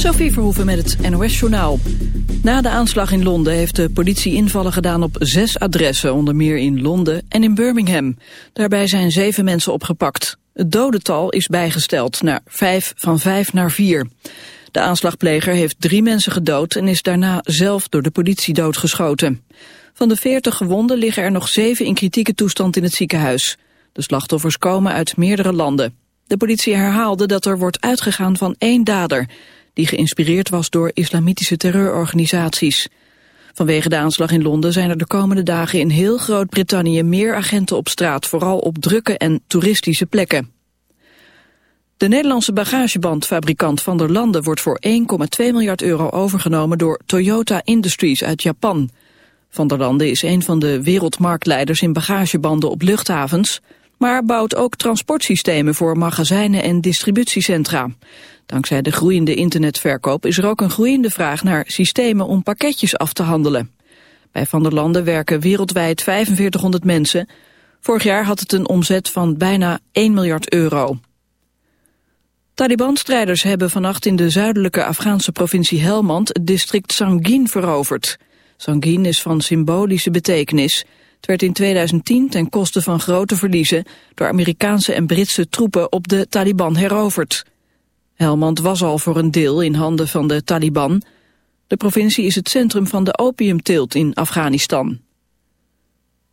Sophie Verhoeven met het NOS-journaal. Na de aanslag in Londen heeft de politie invallen gedaan op zes adressen, onder meer in Londen en in Birmingham. Daarbij zijn zeven mensen opgepakt. Het dodental is bijgesteld naar vijf van vijf naar vier. De aanslagpleger heeft drie mensen gedood en is daarna zelf door de politie doodgeschoten. Van de veertig gewonden liggen er nog zeven in kritieke toestand in het ziekenhuis. De slachtoffers komen uit meerdere landen. De politie herhaalde dat er wordt uitgegaan van één dader die geïnspireerd was door islamitische terreurorganisaties. Vanwege de aanslag in Londen zijn er de komende dagen in heel Groot-Brittannië meer agenten op straat, vooral op drukke en toeristische plekken. De Nederlandse bagagebandfabrikant Van der Landen wordt voor 1,2 miljard euro overgenomen door Toyota Industries uit Japan. Van der Landen is een van de wereldmarktleiders in bagagebanden op luchthavens, maar bouwt ook transportsystemen voor magazijnen en distributiecentra. Dankzij de groeiende internetverkoop is er ook een groeiende vraag naar systemen om pakketjes af te handelen. Bij Van der Landen werken wereldwijd 4500 mensen. Vorig jaar had het een omzet van bijna 1 miljard euro. Taliban-strijders hebben vannacht in de zuidelijke Afghaanse provincie Helmand het district Sangin veroverd. Sangin is van symbolische betekenis. Het werd in 2010 ten koste van grote verliezen door Amerikaanse en Britse troepen op de Taliban heroverd. Helmand was al voor een deel in handen van de Taliban. De provincie is het centrum van de opiumteelt in Afghanistan.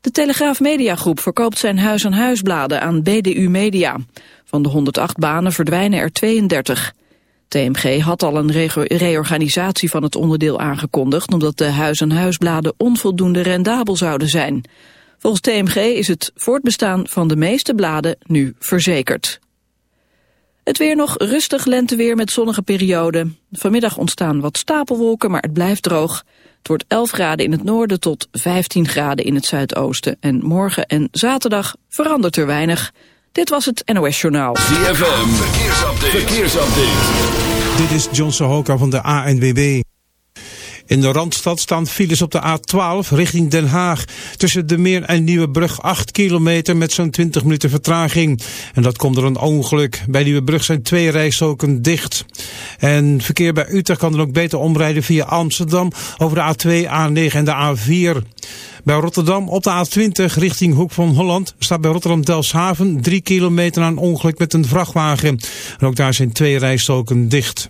De Telegraaf Mediagroep verkoopt zijn huis-aan-huisbladen aan BDU Media. Van de 108 banen verdwijnen er 32. TMG had al een reorganisatie van het onderdeel aangekondigd... omdat de huis-aan-huisbladen onvoldoende rendabel zouden zijn. Volgens TMG is het voortbestaan van de meeste bladen nu verzekerd. Het weer nog rustig lenteweer met zonnige perioden. Vanmiddag ontstaan wat stapelwolken, maar het blijft droog. Het wordt 11 graden in het noorden tot 15 graden in het zuidoosten. En morgen en zaterdag verandert er weinig. Dit was het NOS Journaal. ZFM, verkeersupdate. verkeersupdate. Dit is John Sohoka van de ANWB. In de Randstad staan files op de A12 richting Den Haag. Tussen de Meer en Nieuwebrug 8 kilometer met zo'n 20 minuten vertraging. En dat komt door een ongeluk. Bij Nieuwebrug zijn twee rijstroken dicht. En verkeer bij Utrecht kan dan ook beter omrijden via Amsterdam over de A2, A9 en de A4. Bij Rotterdam op de A20 richting Hoek van Holland staat bij Rotterdam-Delshaven 3 kilometer een ongeluk met een vrachtwagen. En ook daar zijn twee rijstroken dicht.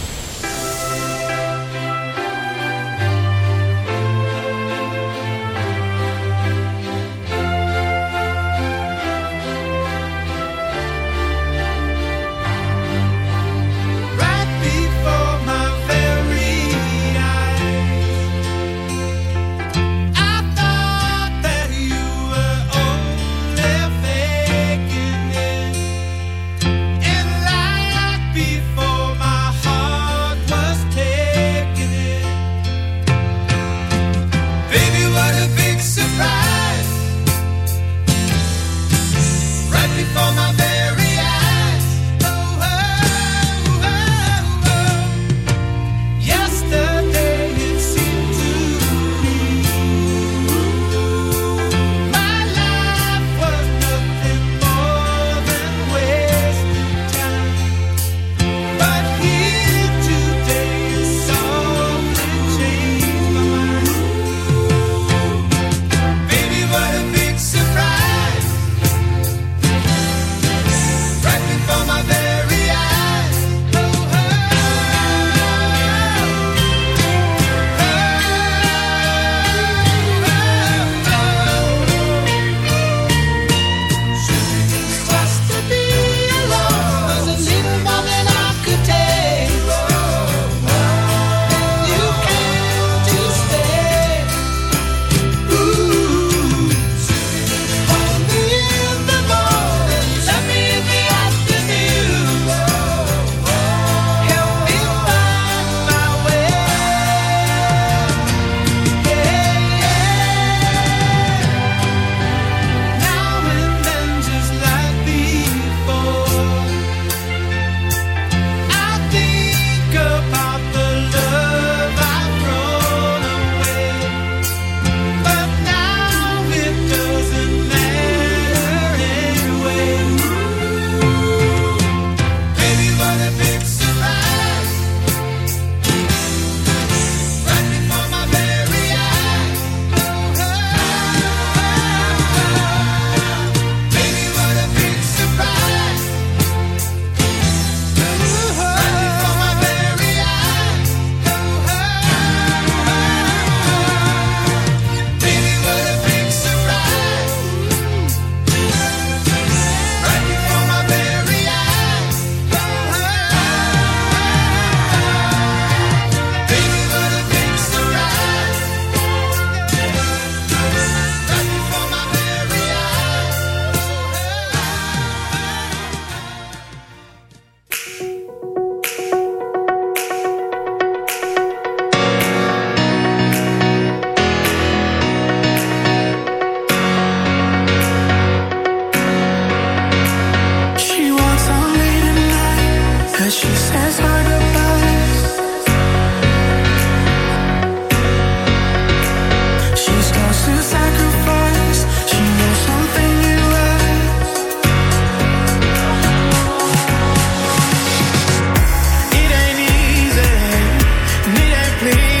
please.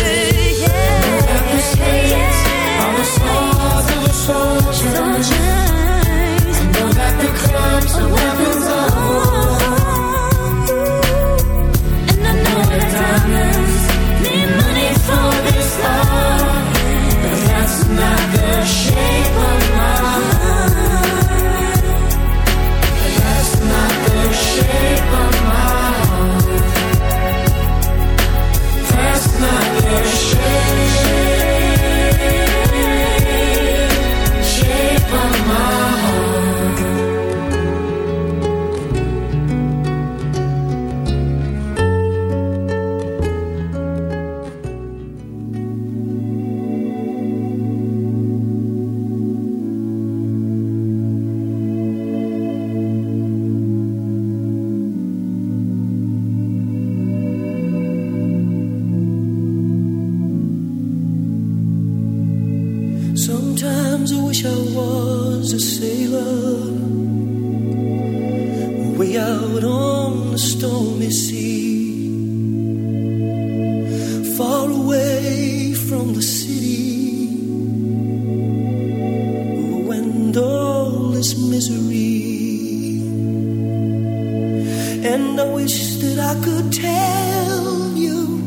tell you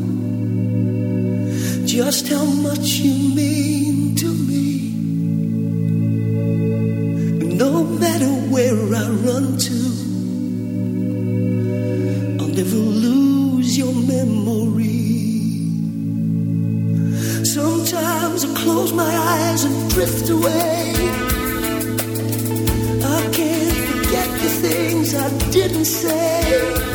just how much you mean to me. No matter where I run to, I'll never lose your memory. Sometimes I close my eyes and drift away I can't forget the things I didn't say.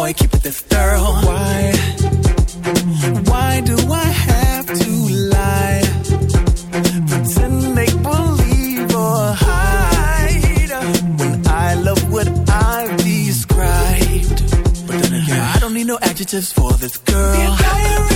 boy, keep it this thorough. Why? Why do I have to lie? Pretend make believe or hide when I love what I've described. But then again, I don't need no adjectives for this girl.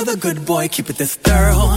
another good boy, keep it this thorough.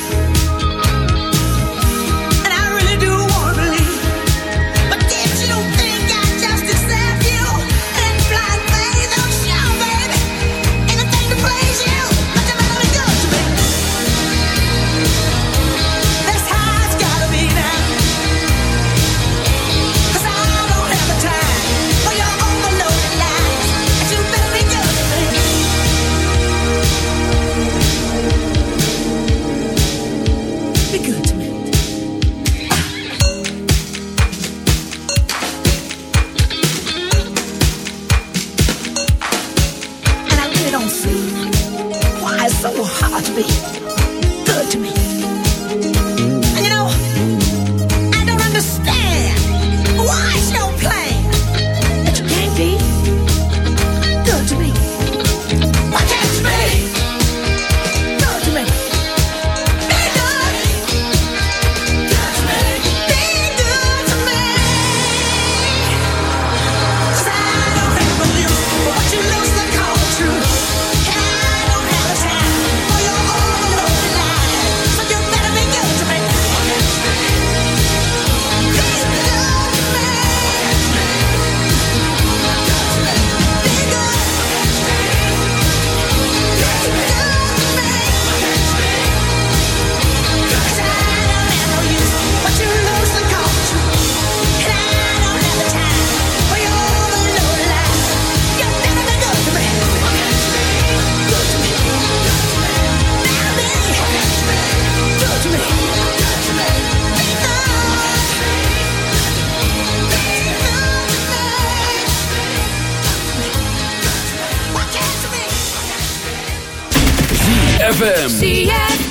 ZFM.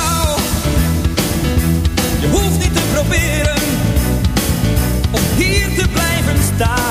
acreditar.